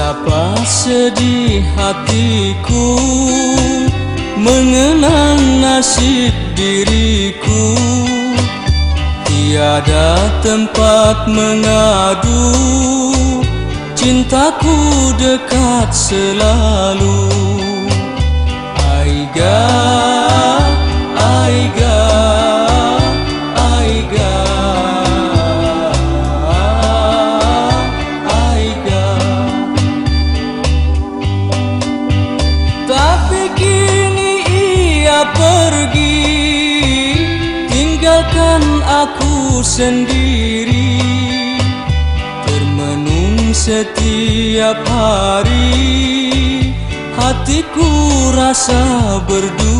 Betapa sedih hatiku Mengenang nasib diriku. Tiada tempat mengadu Cintaku dekat selalu. Aiga, Aiga, sendiri Termenung setiap hari. Hatiku rasa berduri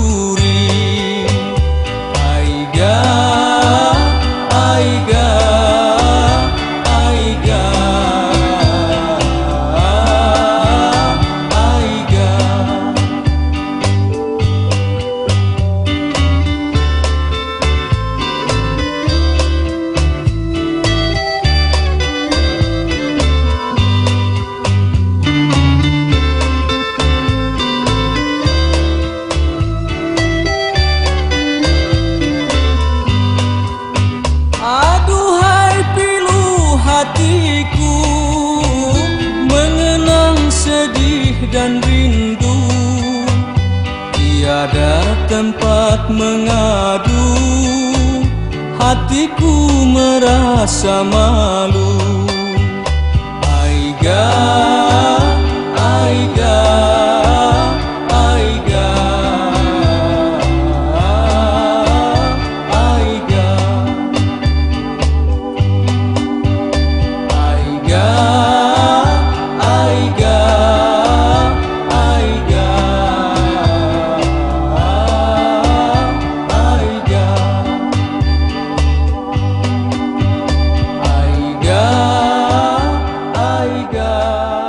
sedih dan rindu. Tiada tempat mengadu. Hatiku merasa malu. Aiga, Aiga, Aiga. Aiga, Aiga. God.